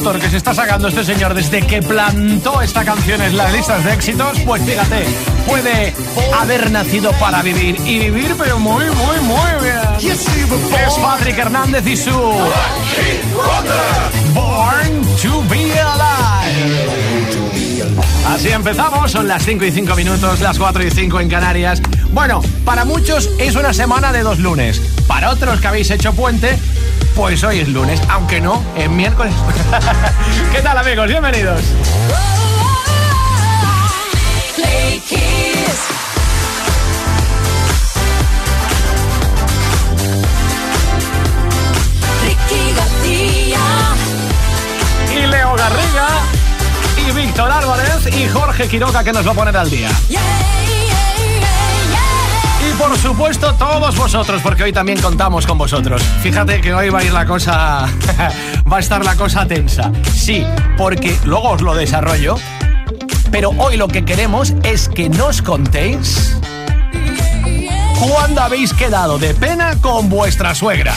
Que se está sacando este señor desde que plantó esta canción en las listas de éxitos, pues fíjate, puede haber nacido para vivir y vivir, pero muy, muy, muy bien. Es Patrick Hernández y su Born to Be Alive. Así empezamos, son las 5 y 5 minutos, las 4 y 5 en Canarias. Bueno, para muchos es una semana de dos lunes. Para otros que habéis hecho puente, pues hoy es lunes, aunque no, es miércoles. ¿Qué tal amigos? Bienvenidos. Y Leo Garriga, y Víctor Álvarez, y Jorge Quiroga que nos va a poner al día por supuesto todos vosotros, porque hoy también contamos con vosotros. Fíjate que hoy va a ir la cosa, va a estar la cosa tensa. Sí, porque luego os lo desarrollo, pero hoy lo que queremos es que nos contéis cuándo habéis quedado de pena con vuestra suegra.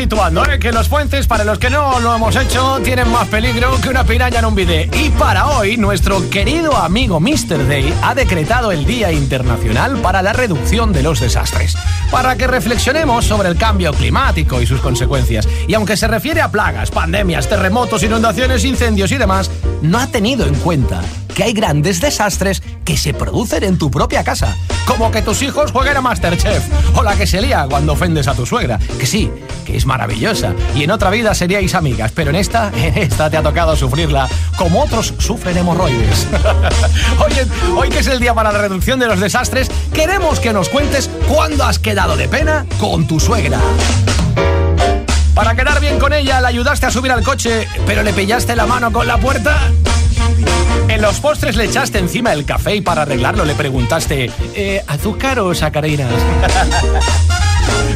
Situando, que los puentes, para los que no lo hemos hecho, tienen más peligro que una piraña en un bidé. Y para hoy, nuestro querido amigo Mr. Day ha decretado el Día Internacional para la Reducción de los Desastres, para que reflexionemos sobre el cambio climático y sus consecuencias. Y aunque se refiere a plagas, pandemias, terremotos, inundaciones, incendios y demás, no ha tenido en cuenta que hay grandes desastres que se producen en tu propia casa. Como que tus hijos jueguen a Masterchef. O la que se lía cuando ofendes a tu suegra. Que sí, que es maravillosa. Y en otra vida seríais amigas. Pero en esta, en esta te ha tocado sufrirla. Como otros sufren hemorroides. Oye, hoy que es el día para la reducción de los desastres, queremos que nos cuentes cuándo has quedado de pena con tu suegra. Para quedar bien con ella, la ayudaste a subir al coche, pero le pillaste la mano con la puerta en los postres le echaste encima el café y para arreglarlo le preguntaste, eh, ¿azúcar o sacarinas?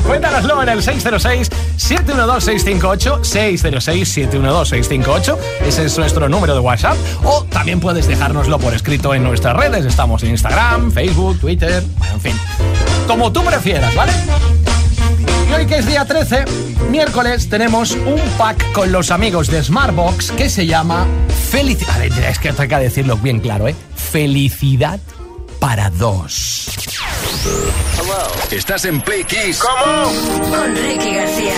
Cuéntanoslo en el 606-712-658, 606-712-658, ese es nuestro número de WhatsApp, o también puedes dejárnoslo por escrito en nuestras redes, estamos en Instagram, Facebook, Twitter, en fin, como tú prefieras, ¿vale? Hoy que es día 13, miércoles, tenemos un pack con los amigos de Smartbox que se llama Felicidad. Es que que decirlo bien claro, ¿eh? Felicidad para dos. ¿Estás en Play Kiss? ¿Cómo? Con Ricky García.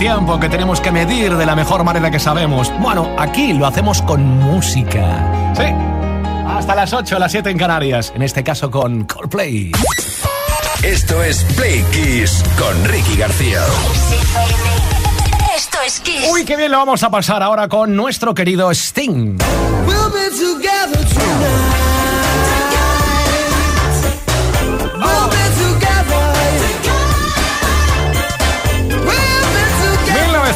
Tiempo que tenemos que medir de la mejor manera que sabemos. Bueno, aquí lo hacemos con música. Sí. Hasta las 8, las 7 en Canarias. En este caso con Coldplay. Esto es Play Kiss con Ricky García. Esto es Kiss. Uy, qué bien lo vamos a pasar ahora con nuestro querido Sting. We'll be together tonight.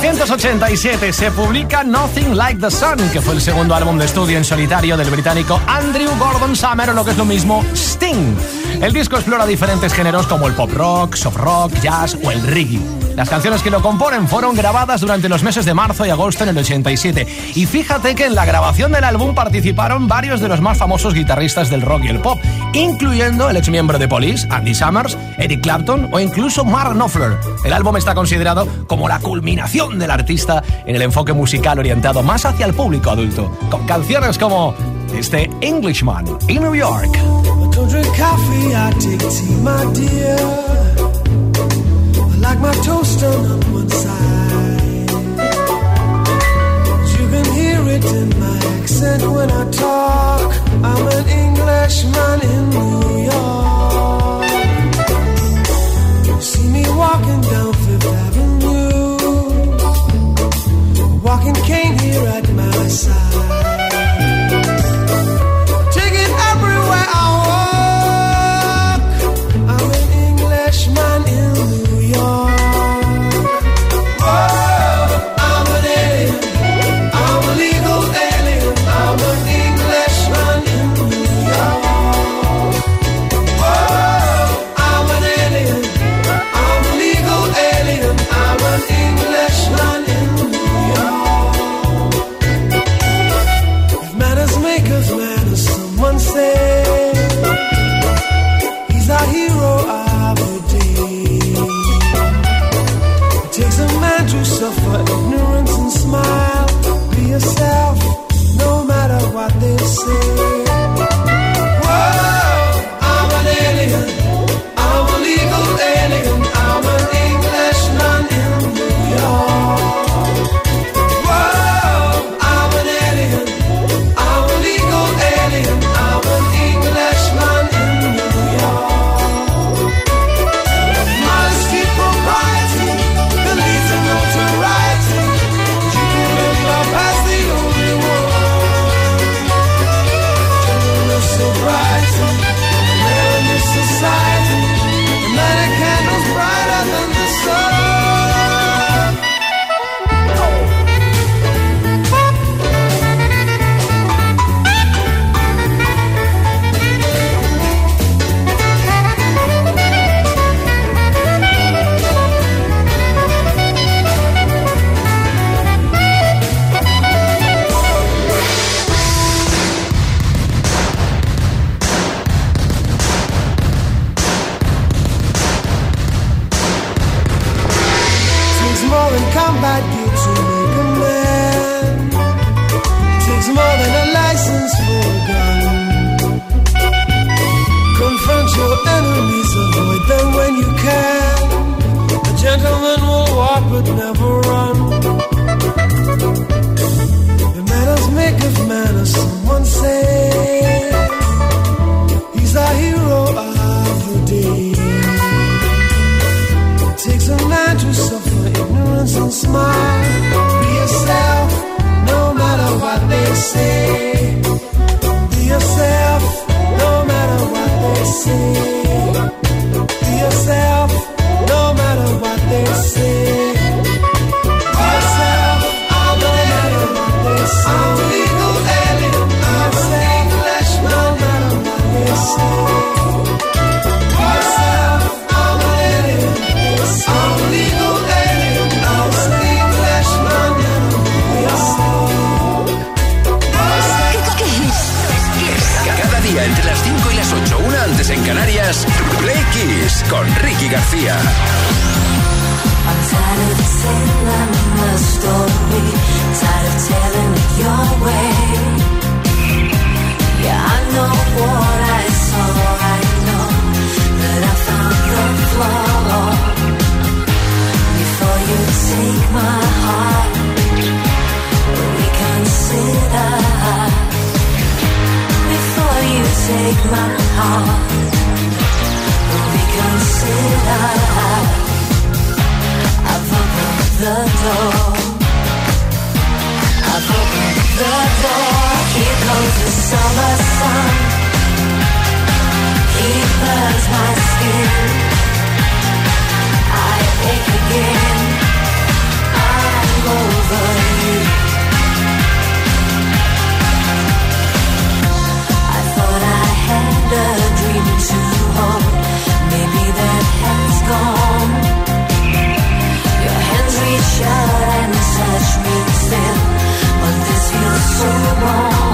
1987 se publica Nothing Like the Sun, que fue el segundo álbum de estudio en solitario del británico Andrew Gordon Summer, o lo que es lo mismo, Sting. El disco explora diferentes géneros como el pop rock, soft rock, jazz o el reggae. Las canciones que lo componen fueron grabadas durante los meses de marzo y agosto en el 87. Y fíjate que en la grabación del álbum participaron varios de los más famosos guitarristas del rock y el pop, incluyendo el ex miembro de Police, Andy Summers, Eric Clapton o incluso Mark Knopfler. El álbum está considerado como la culminación del artista en el enfoque musical orientado más hacia el público adulto, con canciones como este Englishman in New York. like my toast on one side. You can hear it in my accent when I talk. I'm an Englishman in New York. You See me walking down Fifth Avenue, walking cane here at my side. summer sun. He burns my skin. I ache again. I'm over you. I thought I had a dream. Maybe that has gone. Your hands reach out and touch me still, but this feels so wrong.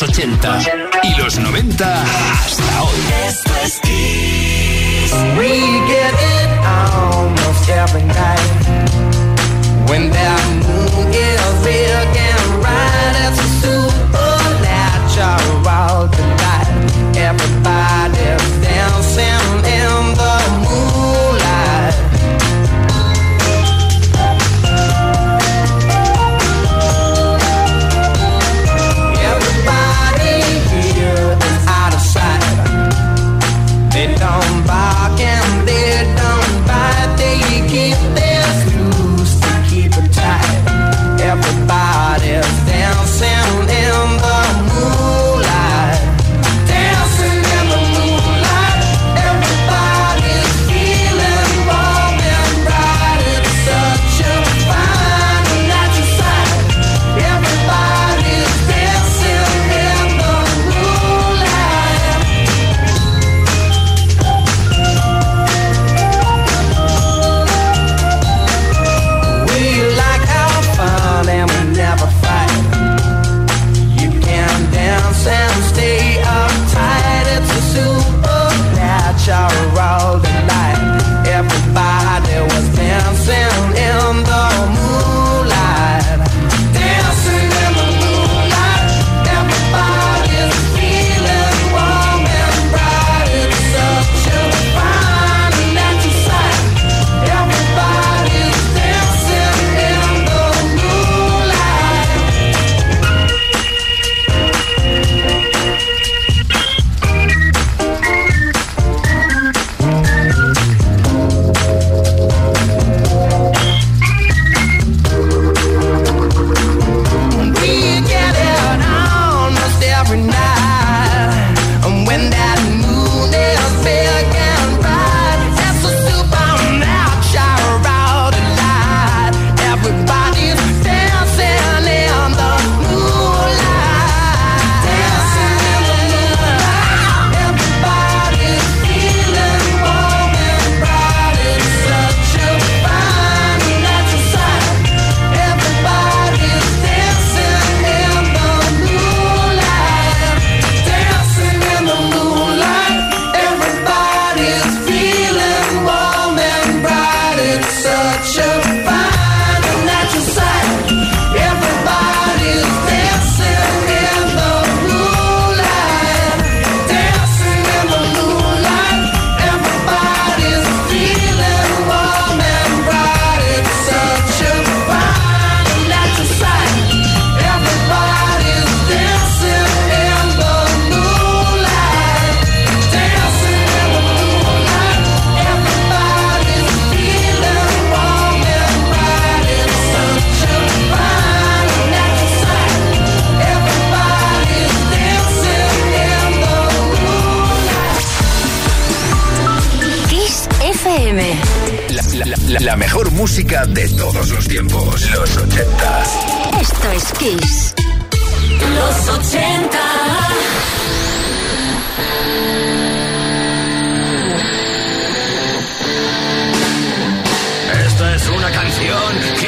los 80 y los 90. La, mejor música de todos los tiempos, los 80. Esto es Kiss. Los 80. Esta es una canción Kiss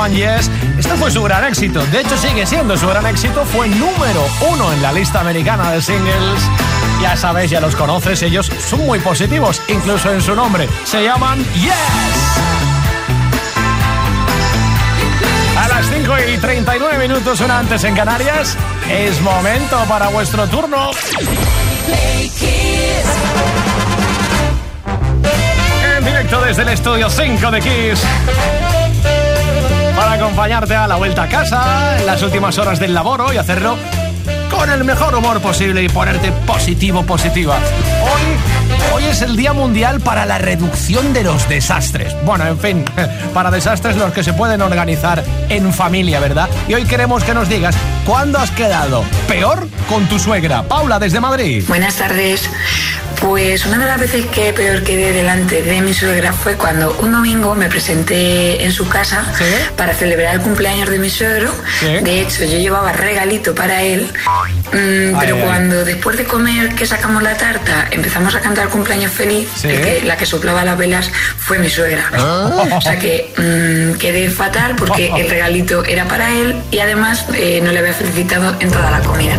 llaman Yes. Este fue su gran éxito. De hecho, sigue siendo su gran éxito. Fue número uno en la lista americana de singles. Ya sabéis, ya los conoces, ellos son muy positivos, incluso en su nombre. Se llaman Yes. A las 5 y 39 minutos, una antes en Canarias, es momento para vuestro turno. En directo desde el estudio 5 de Kiss acompañarte a la vuelta a casa en las últimas horas del laboro y hacerlo con el mejor humor posible y ponerte positivo, positiva. Hoy, hoy es el Día Mundial para la Reducción de los Desastres. Bueno, en fin, para desastres los que se pueden organizar en familia, ¿verdad? Y hoy queremos que nos digas cuándo has quedado peor con tu suegra. Paula, desde Madrid. Buenas tardes. Pues una de las veces que peor quedé delante de mi suegra fue cuando un domingo me presenté en su casa ¿Sí? para celebrar el cumpleaños de mi suegro. Sí. De hecho, yo llevaba regalito para él, mm, Ay, pero ay. cuando después de comer que sacamos la tarta empezamos a cantar cumpleaños feliz, Sí. el que- la que soplaba las velas fue mi suegra. O sea que mm, quedé fatal porque el regalito era para él y además eh, no le había felicitado en toda la comida.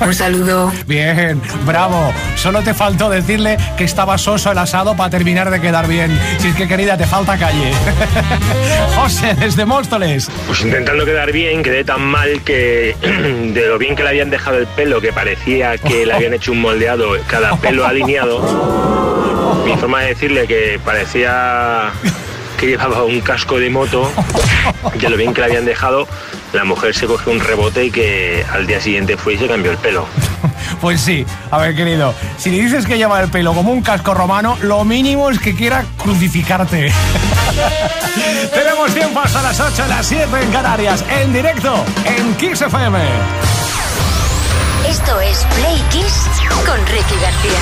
Un saludo. Bien, bravo. Solo te faltó decirle que estaba soso el asado para terminar de quedar bien. Si es que, querida, te falta calle. José, desde Móstoles. Pues intentando quedar bien, quedé tan mal que de lo bien que le habían dejado el pelo, que parecía que le habían hecho un moldeado, cada pelo alineado. Mi forma de decirle que parecía que llevaba un casco de moto, de lo bien que le habían dejado, la mujer se cogió un rebote y que al día siguiente fue y se cambió el pelo. Pues sí, a ver, querido, si le dices que lleva el pelo como un casco romano, lo mínimo es que quiera crucificarte. Tenemos tiempo hasta las 8, las 7 en Canarias, en directo, en Kiss FM. Esto es Play Kiss con Ricky García.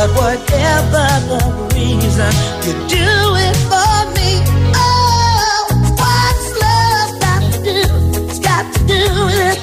But whatever the reason, you do it for me. Do it.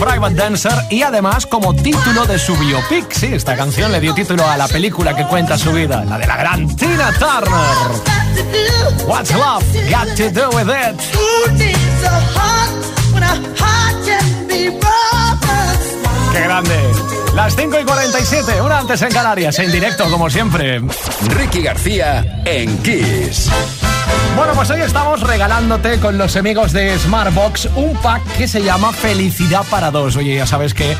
Private Dancer y además como título de su biopic. Sí, esta canción le dio título a la película que cuenta su vida, la de la gran Tina Turner. What's love got to do with it? ¡Qué grande! Las 5 y 47, una antes en Canarias, en directo como siempre. Ricky García en Kiss. Bueno, pues hoy estamos regalándote con los amigos de Smartbox un pack que se llama Felicidad para dos. Oye, ya sabes que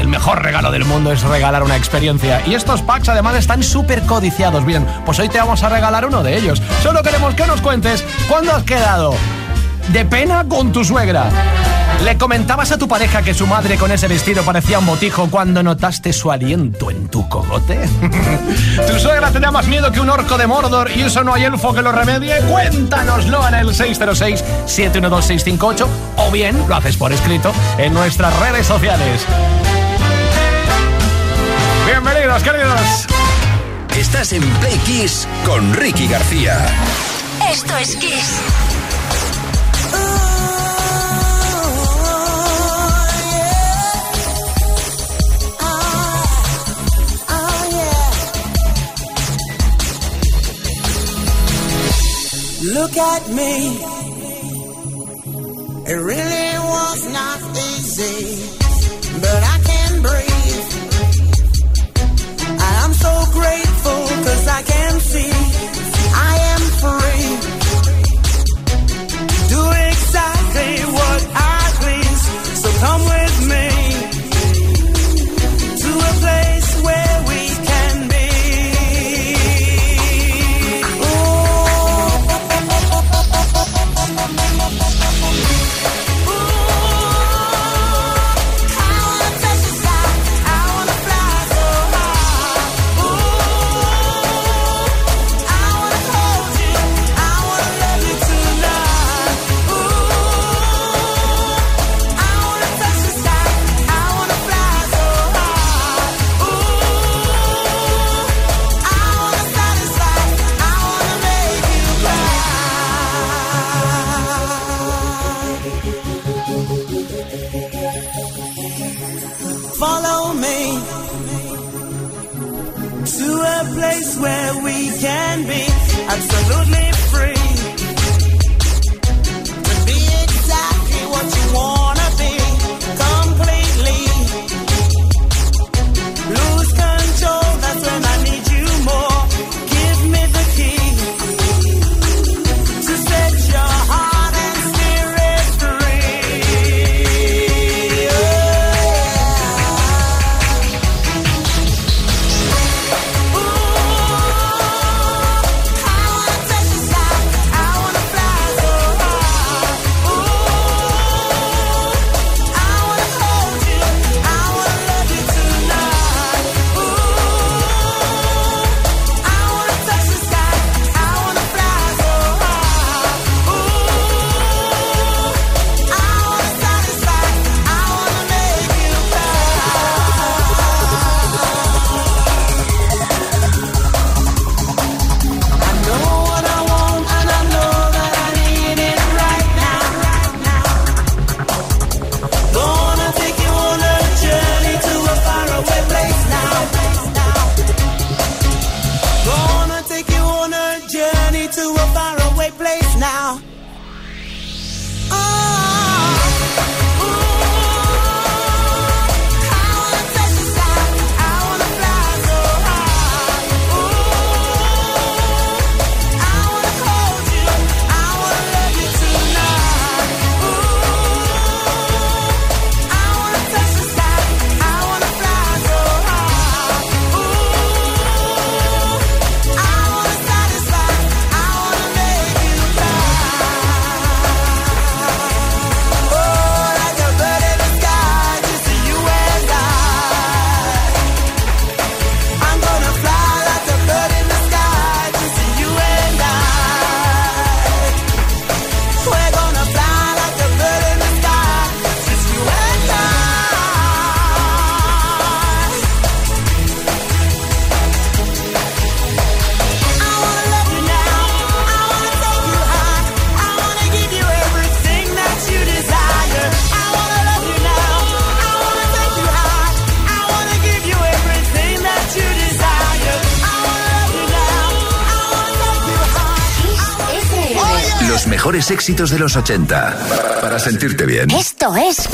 el mejor regalo del mundo es regalar una experiencia. Y estos packs además están súper codiciados. Bien, pues hoy te vamos a regalar uno de ellos. Solo queremos que nos cuentes cuándo has quedado de pena con tu suegra. ¿Le comentabas a tu pareja que su madre con ese vestido parecía un botijo cuando notaste su aliento en tu cogote? ¿Tu suegra te da más miedo que un orco de Mordor y eso no hay elfo que lo remedie? Cuéntanoslo en el 606-712-658 o bien lo haces por escrito en nuestras redes sociales. Bienvenidos, queridos. Estás en Play Kiss con Ricky García. Esto es Kiss. Look at me. It really was not easy, but I can breathe. I am so grateful because I can see éxitos de los 80. Para sentirte bien. Esto es.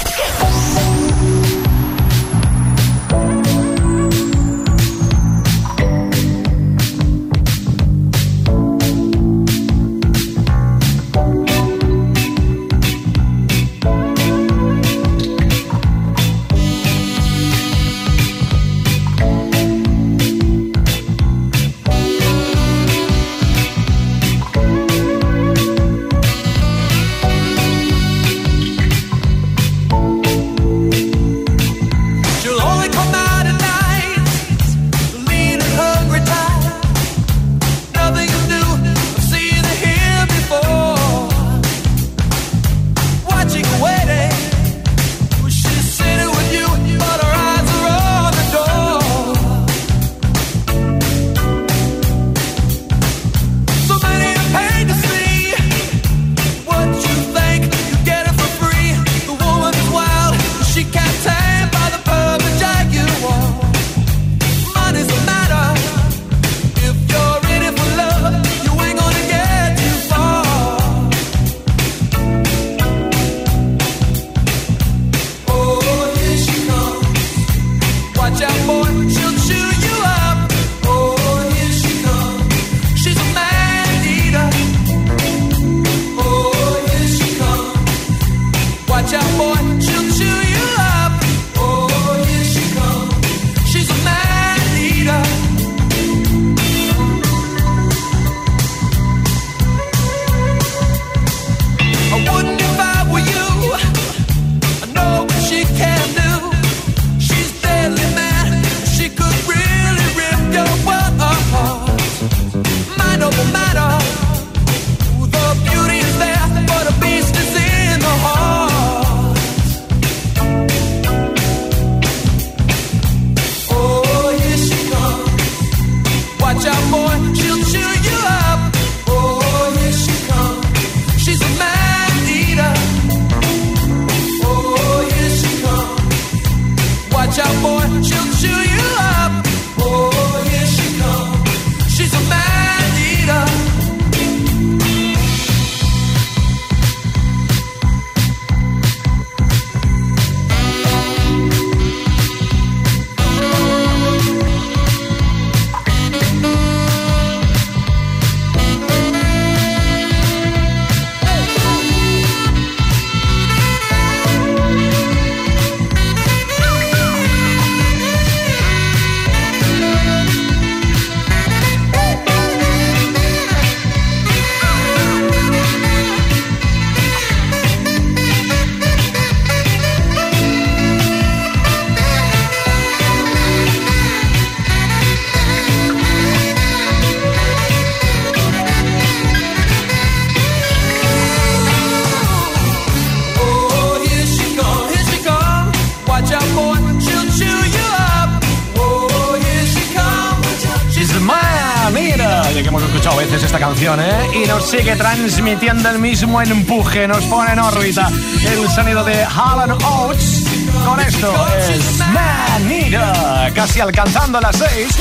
Sigue transmitiendo el mismo empuje, nos pone en órbita el sonido de Alan Oates. Con esto es Manita, casi alcanzando las seis.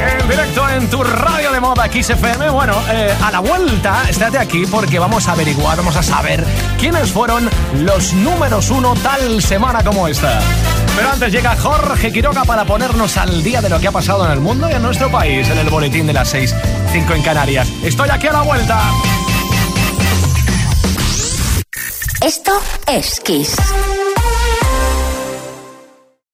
En directo en tu radio de moda XFM. Bueno, eh, a la vuelta, estate aquí porque vamos a averiguar, vamos a saber quiénes fueron los números uno tal semana como esta. Pero antes llega Jorge Quiroga para ponernos al día de lo que ha pasado en el mundo y en nuestro país en el boletín de las 6, 5 en Canarias. Estoy aquí a la vuelta. Esto es Kiss.